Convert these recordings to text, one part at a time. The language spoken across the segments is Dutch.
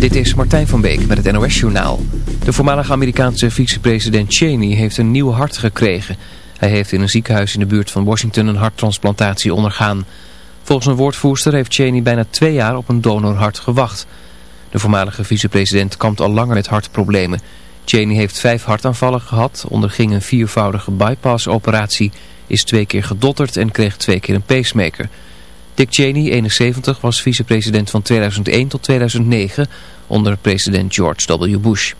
Dit is Martijn van Beek met het NOS-journaal. De voormalige Amerikaanse vicepresident Cheney heeft een nieuw hart gekregen. Hij heeft in een ziekenhuis in de buurt van Washington een harttransplantatie ondergaan. Volgens een woordvoerster heeft Cheney bijna twee jaar op een donorhart gewacht. De voormalige vicepresident kampt al langer met hartproblemen. Cheney heeft vijf hartaanvallen gehad, onderging een viervoudige bypass-operatie, is twee keer gedotterd en kreeg twee keer een pacemaker... Dick Cheney, 71, was vicepresident van 2001 tot 2009 onder president George W. Bush.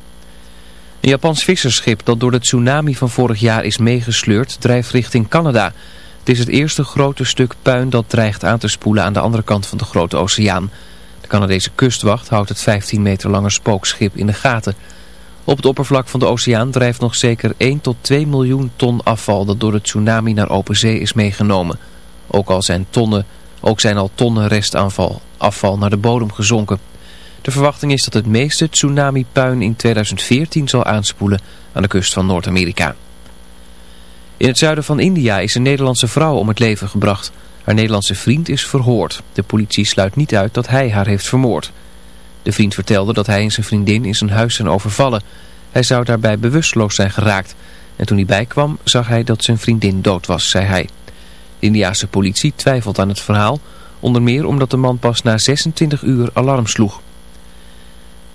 Een Japans visserschip dat door de tsunami van vorig jaar is meegesleurd drijft richting Canada. Het is het eerste grote stuk puin dat dreigt aan te spoelen aan de andere kant van de grote oceaan. De Canadese kustwacht houdt het 15 meter lange spookschip in de gaten. Op het oppervlak van de oceaan drijft nog zeker 1 tot 2 miljoen ton afval dat door de tsunami naar open zee is meegenomen. Ook al zijn tonnen ook zijn al tonnen restaanval afval naar de bodem gezonken. De verwachting is dat het meeste tsunami-puin in 2014 zal aanspoelen aan de kust van Noord-Amerika. In het zuiden van India is een Nederlandse vrouw om het leven gebracht. Haar Nederlandse vriend is verhoord. De politie sluit niet uit dat hij haar heeft vermoord. De vriend vertelde dat hij en zijn vriendin in zijn huis zijn overvallen. Hij zou daarbij bewusteloos zijn geraakt. En toen hij bijkwam zag hij dat zijn vriendin dood was, zei hij. De Indiaanse politie twijfelt aan het verhaal, onder meer omdat de man pas na 26 uur alarm sloeg.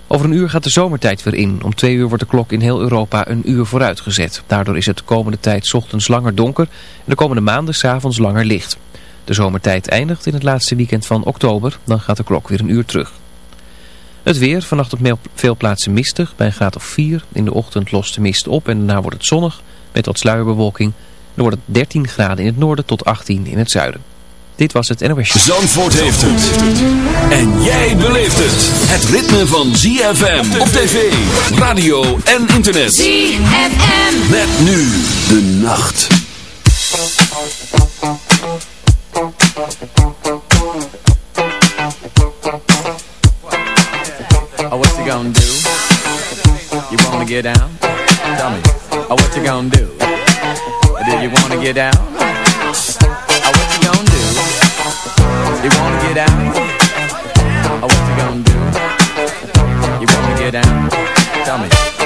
Over een uur gaat de zomertijd weer in. Om twee uur wordt de klok in heel Europa een uur vooruitgezet. Daardoor is het de komende tijd ochtends langer donker en de komende maanden s'avonds langer licht. De zomertijd eindigt in het laatste weekend van oktober, dan gaat de klok weer een uur terug. Het weer, vannacht op veel plaatsen mistig, bij een graad of 4. In de ochtend lost de mist op en daarna wordt het zonnig, met wat sluierbewolking. Dan wordt het 13 graden in het noorden tot 18 in het zuiden. Dit was het NOS. Zandvoort heeft het. En jij beleeft het. Het ritme van ZFM op tv, radio en internet. ZFM. Met nu de nacht. Oh, what you gonna do? You wanna get down? Tell me. Oh, what you gonna do? Do you wanna get down? Oh, what you gonna do? You wanna get down? Oh, what you gonna do? You wanna get down? Tell me.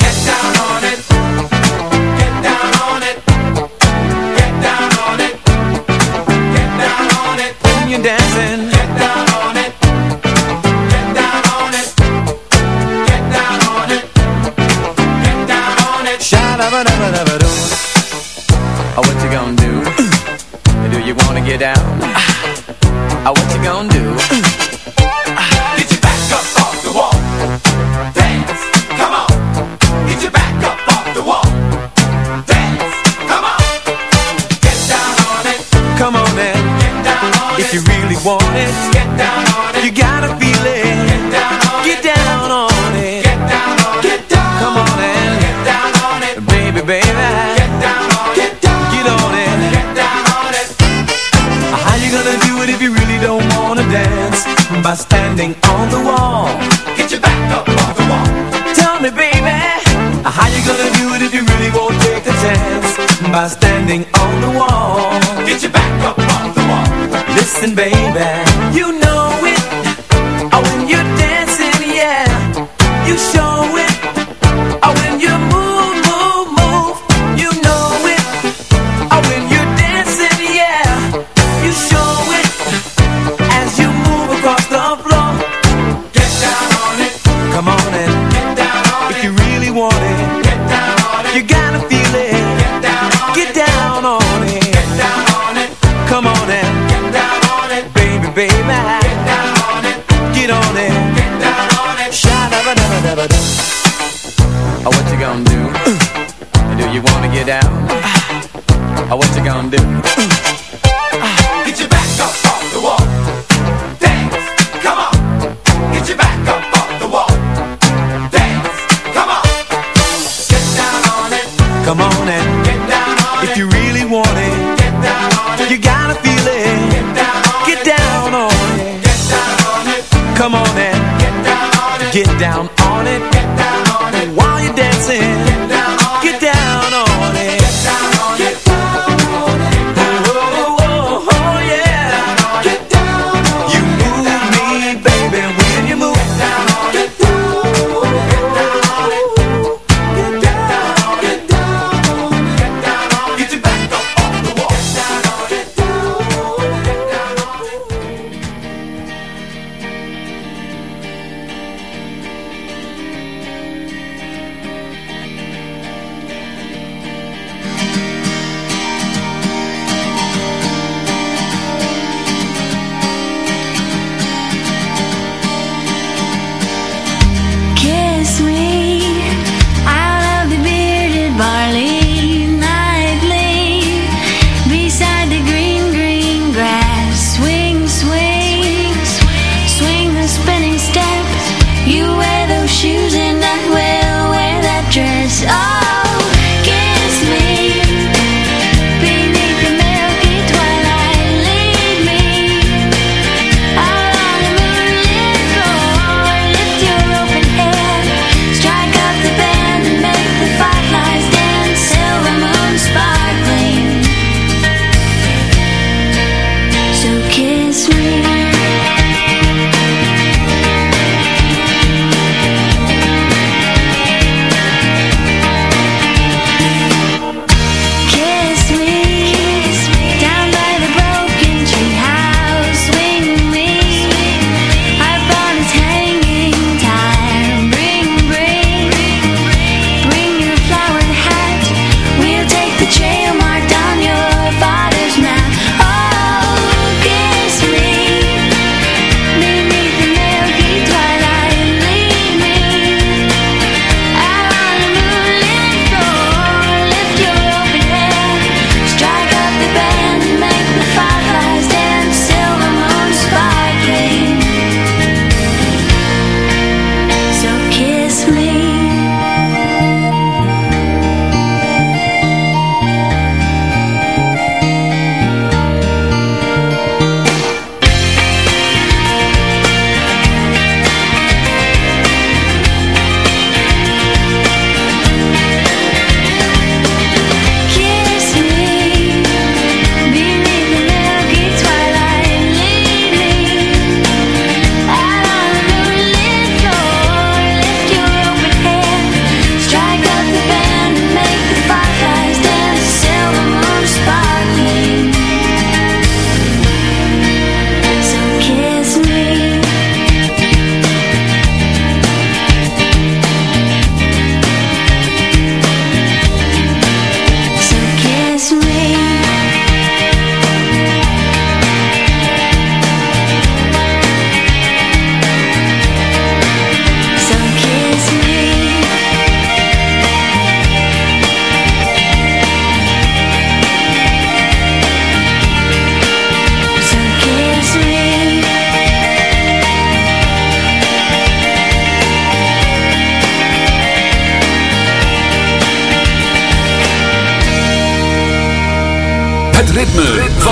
it. Sha-da-ba-da-ba-da-ba-doo. Oh, dancing, baby.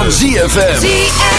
ZFM. ZFM.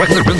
Rhythm.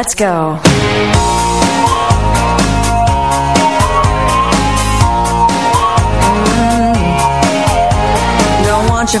Let's go. Don't want you